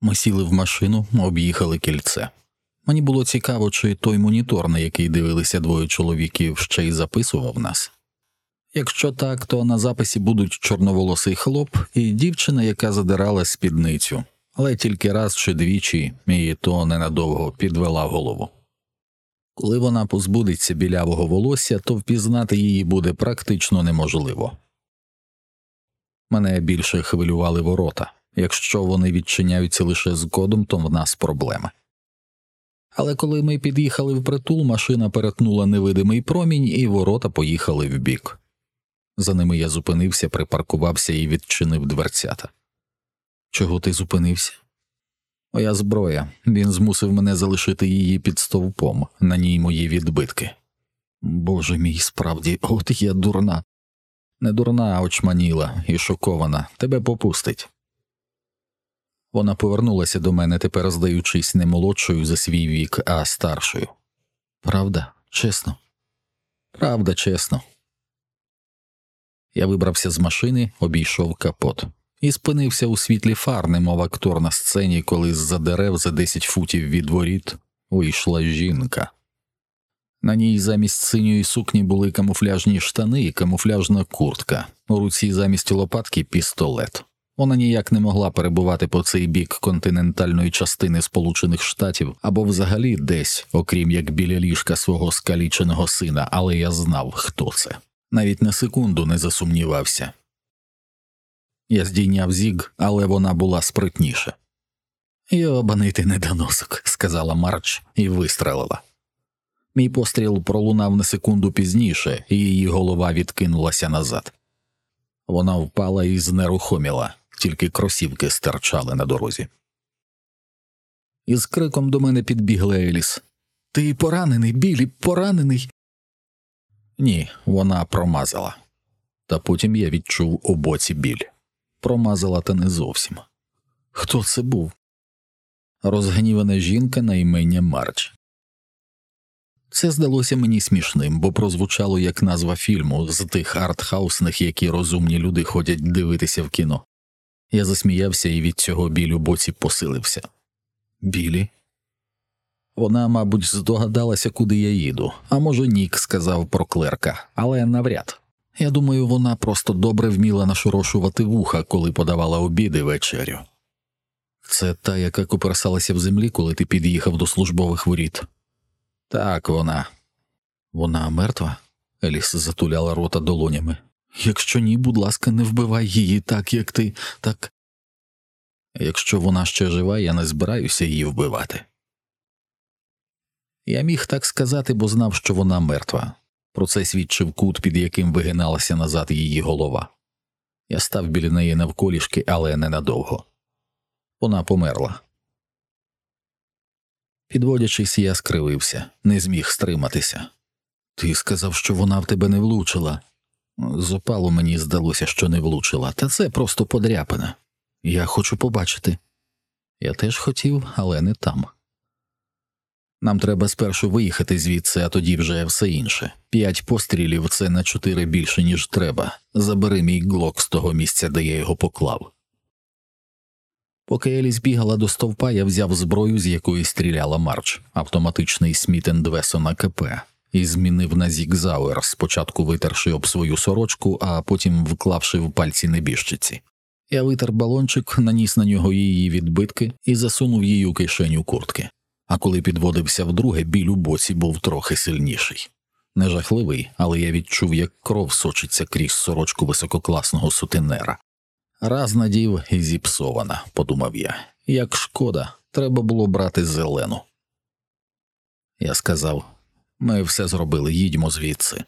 Ми сіли в машину, об'їхали кільце. Мені було цікаво, чи той монітор, на який дивилися двоє чоловіків, ще й записував нас. Якщо так, то на записі будуть чорноволосий хлоп і дівчина, яка задирала спідницю, але тільки раз чи двічі, і то ненадовго підвела голову. Коли вона позбудеться білявого волосся, то впізнати її буде практично неможливо. Мене більше хвилювали ворота. Якщо вони відчиняються лише з кодом, то в нас проблеми. Але коли ми під'їхали в притул, машина перетнула невидимий промінь, і ворота поїхали вбік. За ними я зупинився, припаркувався і відчинив дверцята. Чого ти зупинився? Моя зброя. Він змусив мене залишити її під стовпом, на ній мої відбитки. Боже мій, справді, от я дурна. Не дурна, а очманіла і шокована, тебе попустить. Вона повернулася до мене, тепер здаючись не молодшою за свій вік, а старшою. Правда, чесно, правда, чесно. Я вибрався з машини, обійшов капот і спинився у світлі фар, немов актор на сцені, коли з-за дерев за десять футів від воріт вийшла жінка. На ній замість синьої сукні були камуфляжні штани і камуфляжна куртка, у руці замість лопатки пістолет. Вона ніяк не могла перебувати по цей бік континентальної частини Сполучених Штатів або взагалі десь, окрім як біля ліжка свого скаліченого сина, але я знав, хто це. Навіть на секунду не засумнівався. Я здійняв зіг, але вона була спритніша. Йобаний ти недоносок, сказала Марч і вистрелила. Мій постріл пролунав на секунду пізніше, і її голова відкинулася назад. Вона впала і знерухоміла, тільки кросівки стирчали на дорозі. Із криком до мене підбігла Еліс. Ти поранений, білі, поранений. Ні, вона промазала. Та потім я відчув у боці біль. Промазала та не зовсім. Хто це був? Розгнівана жінка на імення Марч. Це здалося мені смішним, бо прозвучало як назва фільму з тих артхаусних, які розумні люди ходять дивитися в кіно. Я засміявся і від цього біль у боці посилився. Білі? Вона, мабуть, здогадалася, куди я їду, а може, Нік сказав про клерка, але навряд. Я думаю, вона просто добре вміла нашорошувати вуха, коли подавала обіди вечерю. Це та, яка коперсалася в землі, коли ти під'їхав до службових воріт. Так вона. Вона мертва? Еліс затуляла рота долонями. Якщо ні, будь ласка, не вбивай її так, як ти, так. Якщо вона ще жива, я не збираюся її вбивати. Я міг так сказати, бо знав, що вона мертва. Про це свідчив кут, під яким вигиналася назад її голова. Я став біля неї навколішки, але ненадовго. Вона померла. Підводячись, я скривився, не зміг стриматися. Ти сказав, що вона в тебе не влучила. З опалу мені здалося, що не влучила, та це просто подряпина. Я хочу побачити. Я теж хотів, але не там. Нам треба спершу виїхати звідси, а тоді вже все інше. П'ять пострілів це на чотири більше, ніж треба. Забери мій глок з того місця, де я його поклав. Поки Еліс бігала до стовпа, я взяв зброю, з якої стріляла Марч, автоматичний Смітен Двесон АКП, і змінив на Зігзауер, спочатку витерши об свою сорочку, а потім вклавши в пальці небіжчиці. Я витер балончик, наніс на нього її відбитки і засунув її у кишеню куртки. А коли підводився вдруге, біль у боці був трохи сильніший. Не жахливий, але я відчув, як кров сочиться крізь сорочку висококласного сутенера. Раз надів і зіпсована, подумав я. Як шкода, треба було брати зелену. Я сказав ми все зробили, їдьмо звідси.